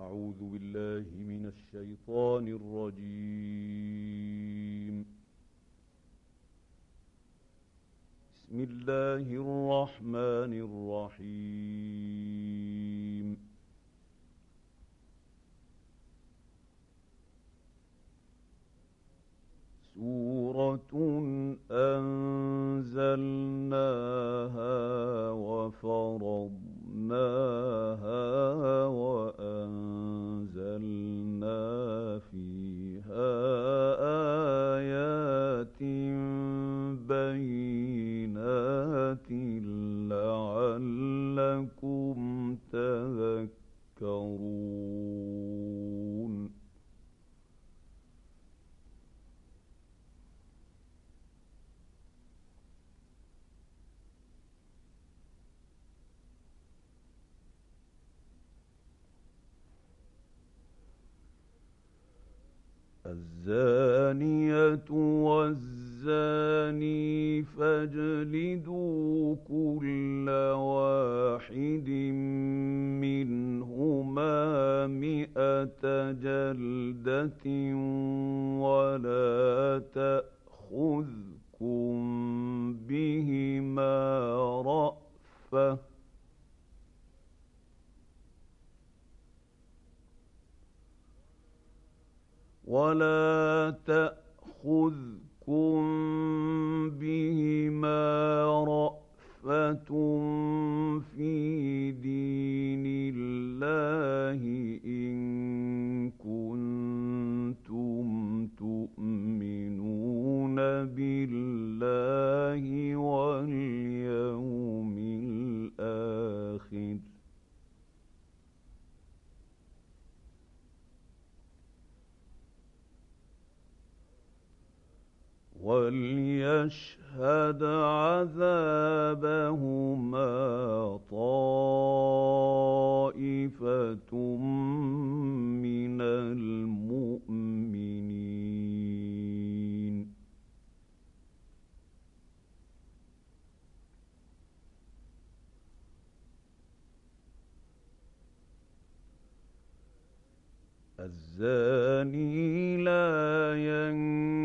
أعوذ بالله من الشيطان الرجيم. بسم الله الرحمن الرحيم. سورة أنزلناها وفرضناها تذكرون. الزانية والزاني فاجلدوا كل واحد منهما مئة جلدة ولا تأخذكم بهما رأفة. ولا تأخذكم بهما رأفة في دين الله إن كنتم تؤمنون بالله واليوم الآخر وليشهد عذابهما طائفة من المؤمنين. الزاني لا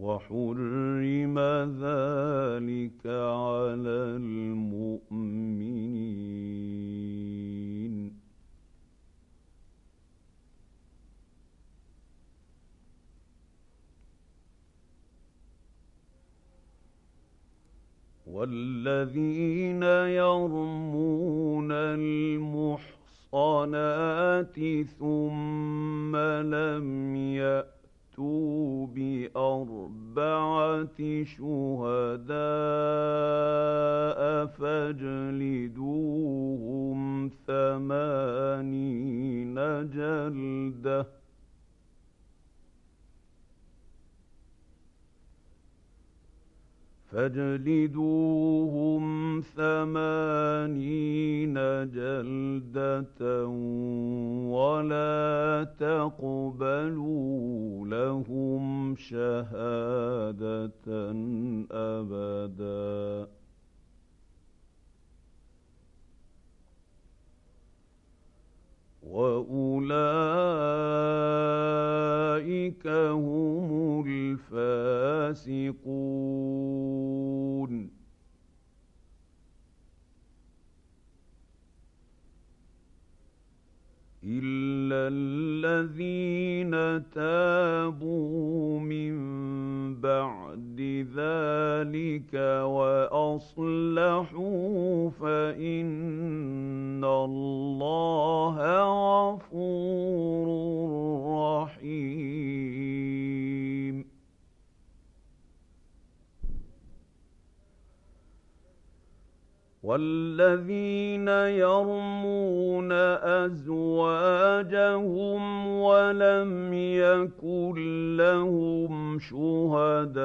وحرم ذلك على المؤمنين. والذين يرمون المحصنات ثم لم يأتوا فأتوا بأربعة شهداء فاجلدوهم ثمانين جلدة فاجلدوهم ثمانين جلدة ولا تقبلوا لهم شهادة أبدا. وأولئك والذين يرمون أزواجهم ولم يكن لهم شهداء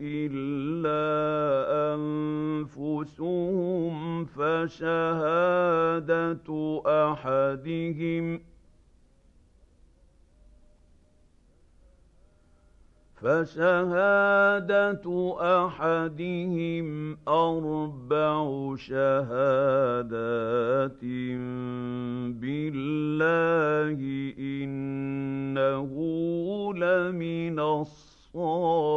إلا أنفسهم فشهادة أحدهم فشهادة أحدهم أربع شهادات بالله إنه لمن الصادقين.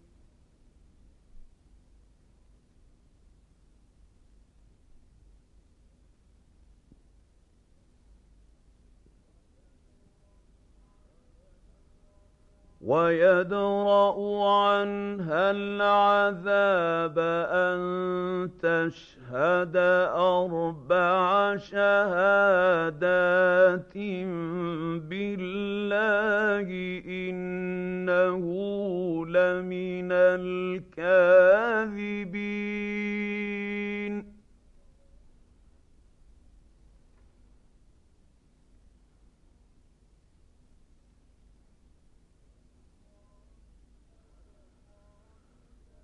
ويدرأ عنها العذاب أن تشهد أربع شهادات بالله إنه لمن الكاذبين.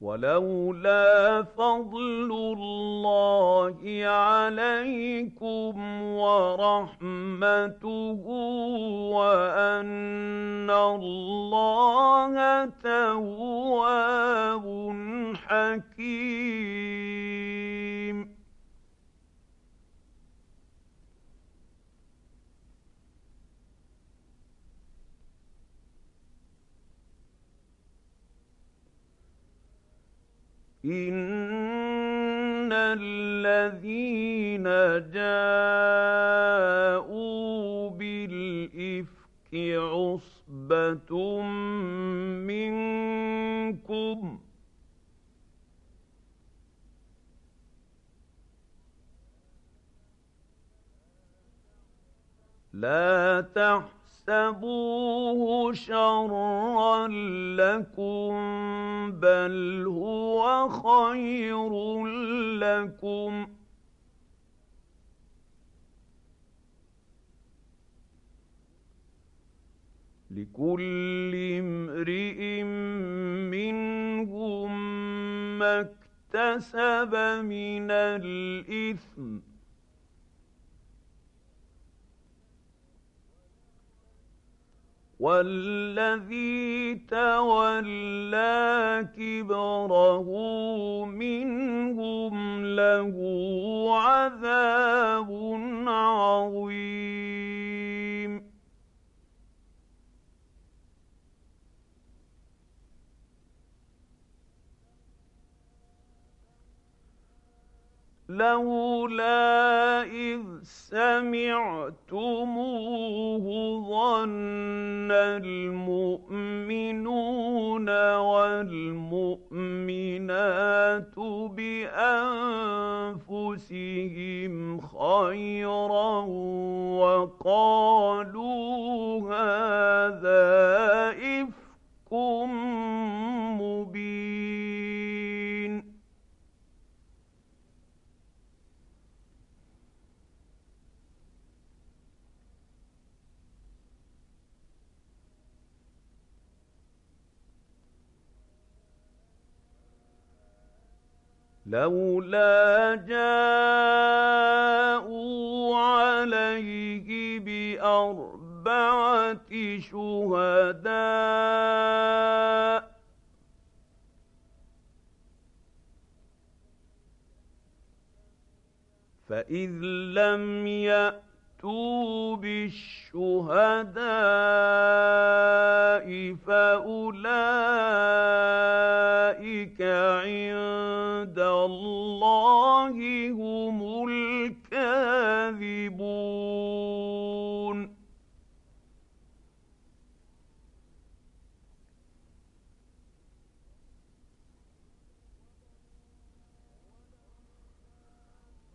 ولولا فضل الله عليكم ورحمته وأن الله تواب حكيم. إن الذين جاءوا بالإفك عصبة منكم لا تحسبوا تحسبوه شرا لكم بل هو خير لكم لكل امرئ منهم ما اكتسب من الاثم والذي تولى كبره منهم له عذاب عظيم. لولا إذ سمعتموه ظن المؤمنون والمؤمنات بأنفسهم خيرا وقالوا هذا لولا جاءوا عليه بأرض شهداء فإذ لم يأتوا بالشهداء فأولئك عند الله هم الكاذبون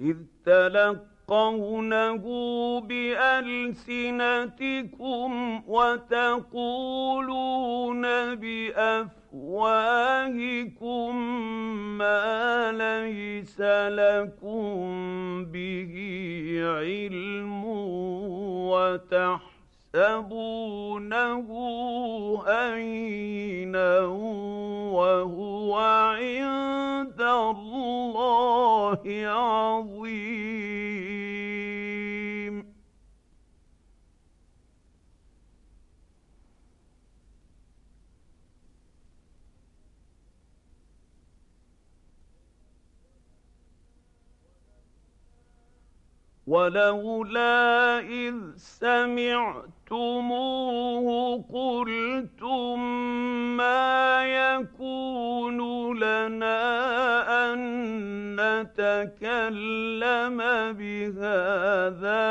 إذ تلقونه بألسنتكم وتقولون بأفواهكم ما ليس لكم به علم وتحسبونه هينا وهو الله عظيم. ولولا إذ سمعتموه قلتم ما يكون لنا أن نتكلم بهذا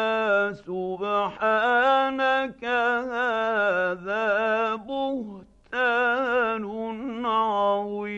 سبحانك هذا بهتان عظيم.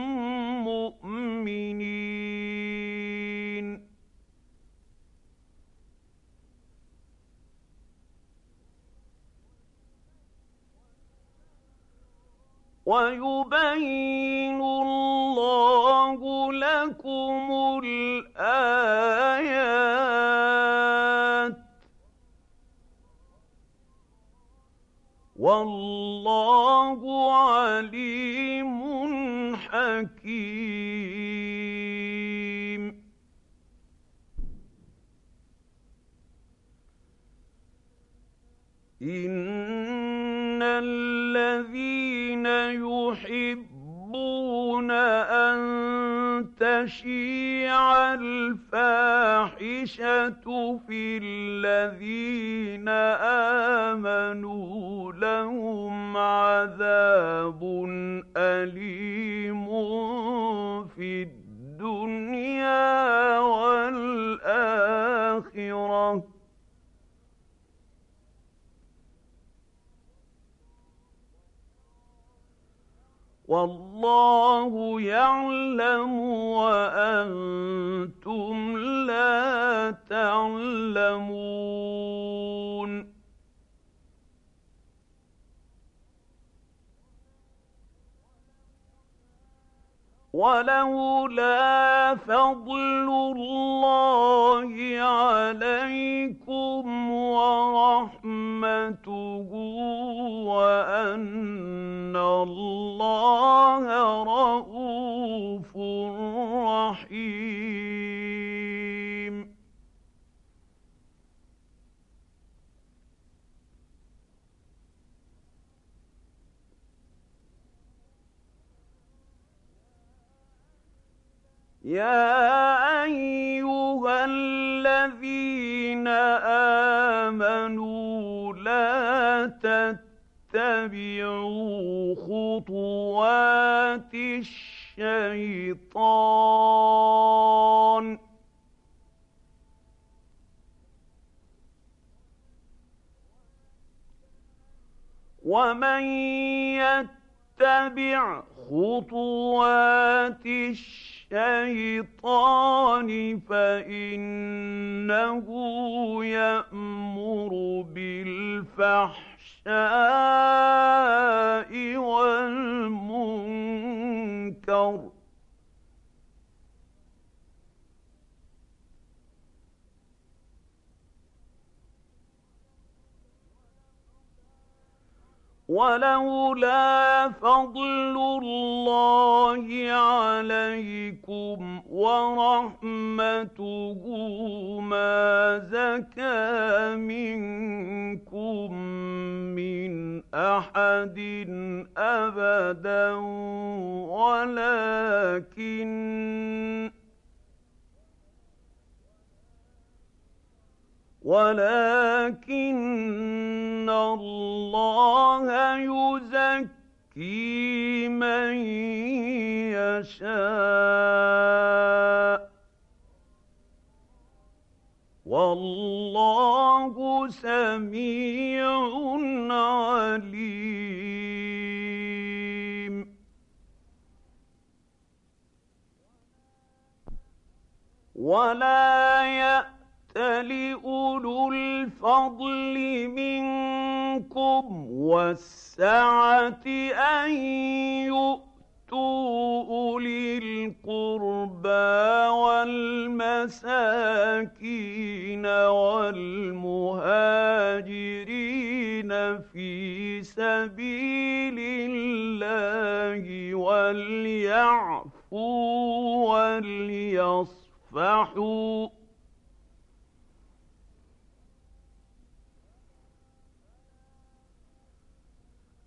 ويبين الله لكم الآيات. والله عليم حكيم. إن الذين يحبون أن تشيع الفاحشة في الذين آمنوا لهم عذاب أليم في الدنيا. والله يعلم وأنتم لا تعلمون. ولولا فضل الله عليكم ورحمته وأن الله رءوف رحيم. يا أيها الذين آمنوا لا تتبعوا خطوات الشيطان. ومن يتبع خطوات الشيطان الشيطان فإنه يأمر بالفحشاء ولولا فضل الله عليكم ورحمته ما زكى منكم من أحد أبدا ولكن ولكن الله يزكي من يشاء. والله سميع عليم. ولا يأتي لأولو الفضل منكم والسعة أن يؤتوا أولي القربى والمساكين والمهاجرين في سبيل الله وليعفوا وليصفحوا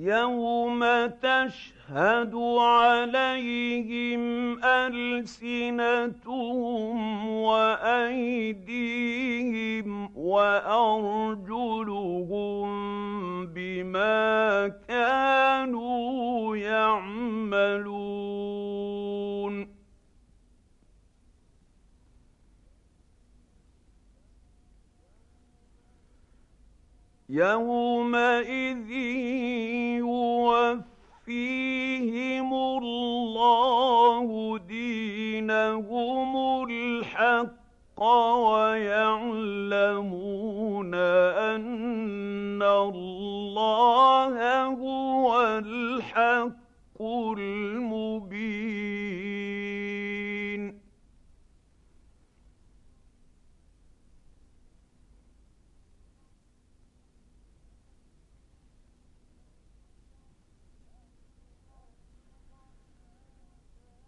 يوم تشهد عليهم ألسنتهم وأيديهم وأرجلهم بما كانوا يومئذ يوفيهم الله دينهم الحق ويعلمون أن الله هو الحق المبين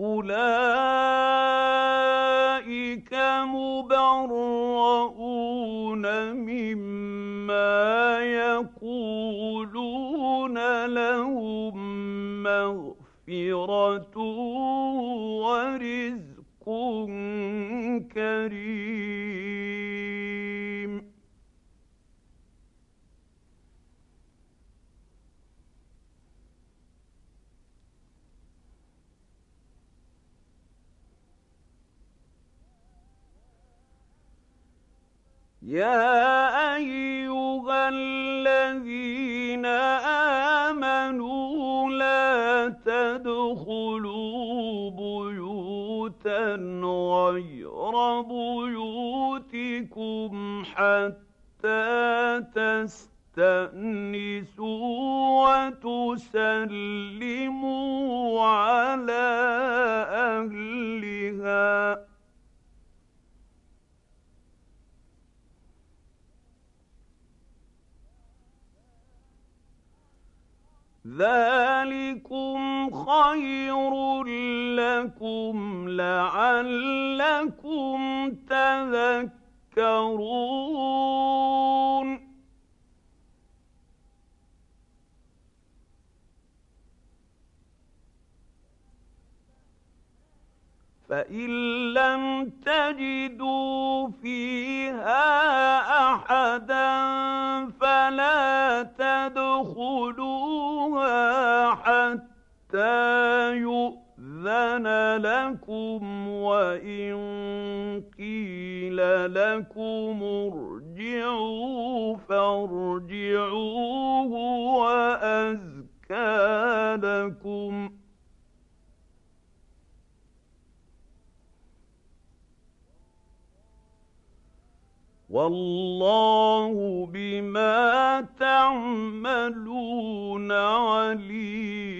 أولئك مبرؤون مما يقولون لهم مغفرة ورزق كريم. يا أيها الذين آمنوا لا تدخلوا بيوتا غير بيوتكم حتى تستأنسوا وتسلموا على ذلكم خير لكم لعلكم تذكرون. فإن لم تجدوا فيها أحدا فلا تدخلوها حتى يؤذن لكم وإن قيل لكم ارجعوا فارجعوا هو أزكى لكم ۖ والله بما تعملون عليم.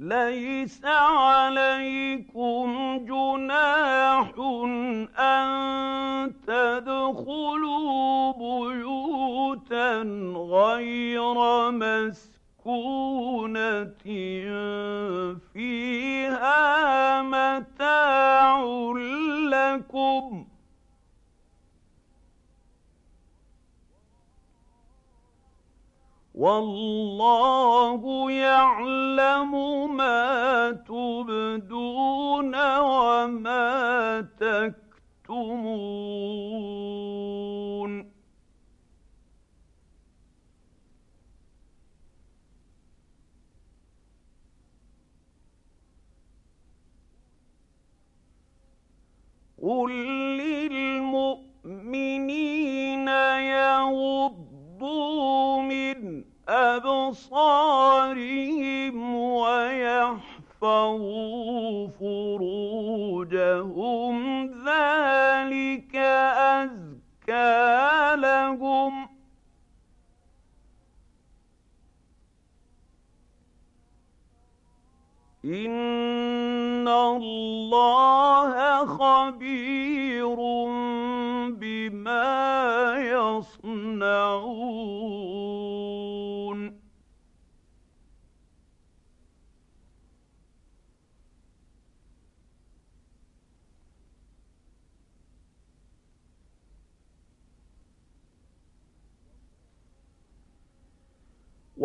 ليس عليكم جناح أن تدخلوا بيوتا غير مسكونة فيها متاع والله يعلم ما تبدون وما تكتمون. قل للمؤمنين يغضوا من أبصارهم ويحفظوا فروجهم. ذلك أزكى لهم. إن الله خبير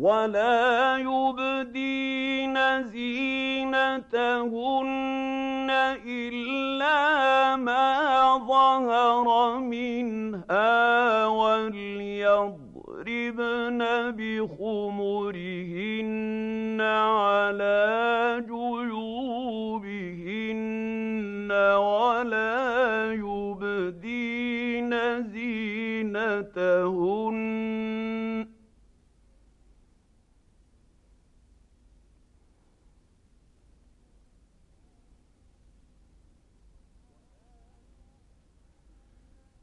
ولا يبدين زينتهن إلا ما ظهر منها وليضربن بخمرهن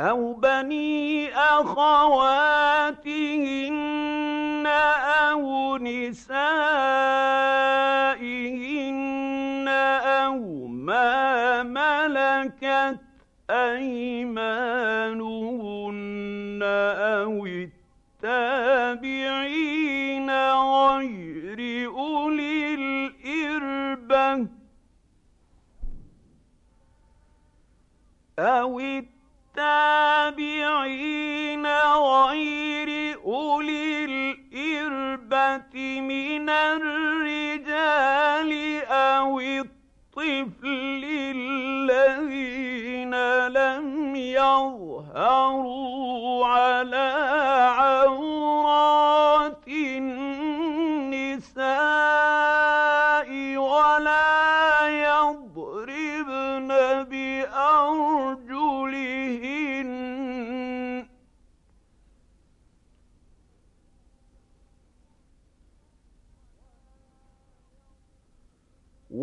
أو بني أخواتهن أو نسائهن أو ما ملكت أيمانهن أو التابعين غير أولي الإربة أو التابعين التابعين غير أولي الإربة من الرجال أو الطفل الذين لم يظهروا على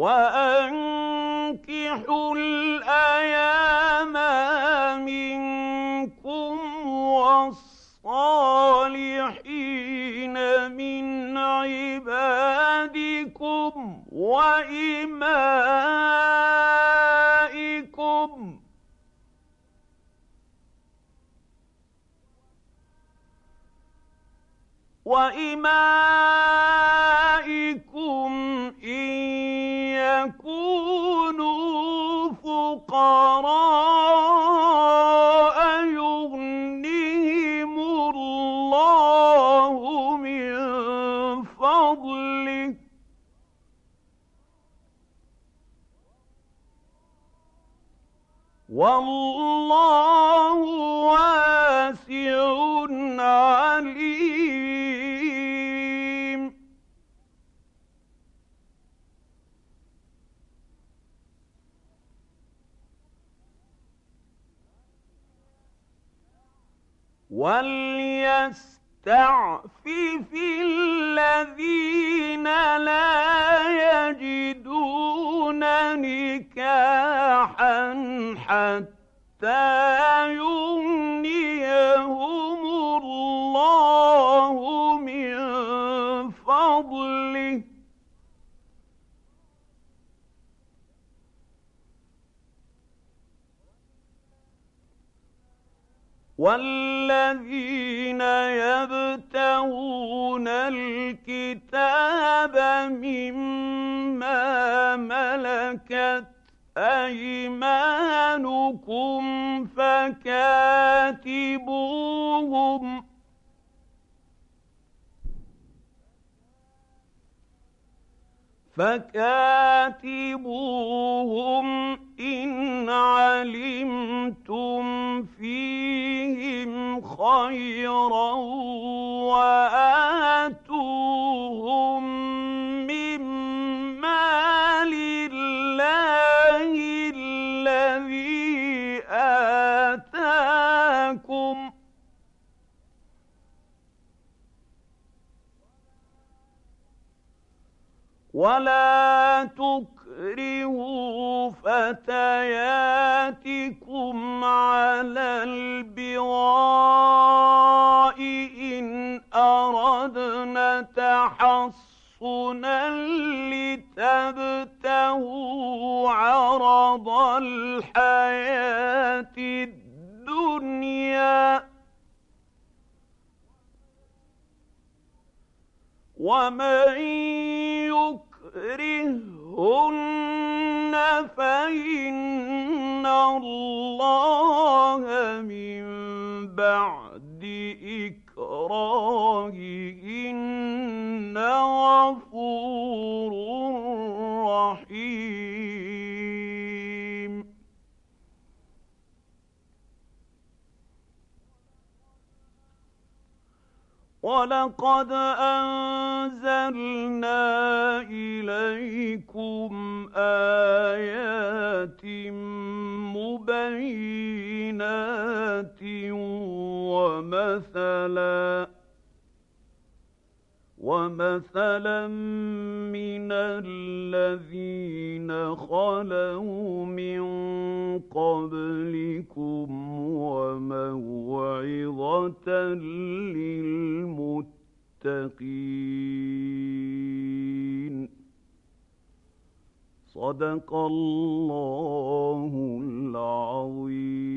وأنكحوا الأيام منكم والصالحين من عبادكم وإمائكم. وإمائكم وليستعفف الذين لا يجدون نكاحا حتى يغنيهم والذين يبتغون الكتاب مما ملكت أيمانكم فكاتبوهم فكاتبوهم إن علمتم فيهم خيرا على البغاء إن أردنا تحصنا لتبتغوا عرض الحياة الدنيا ومن يكرهن فإن الله من بعد إكراههن ولقد أنزلنا إليكم آيات مبينات ومثلا ومثلا من الذين خلوا من قبلكم وموعظة للمتقين صدق الله العظيم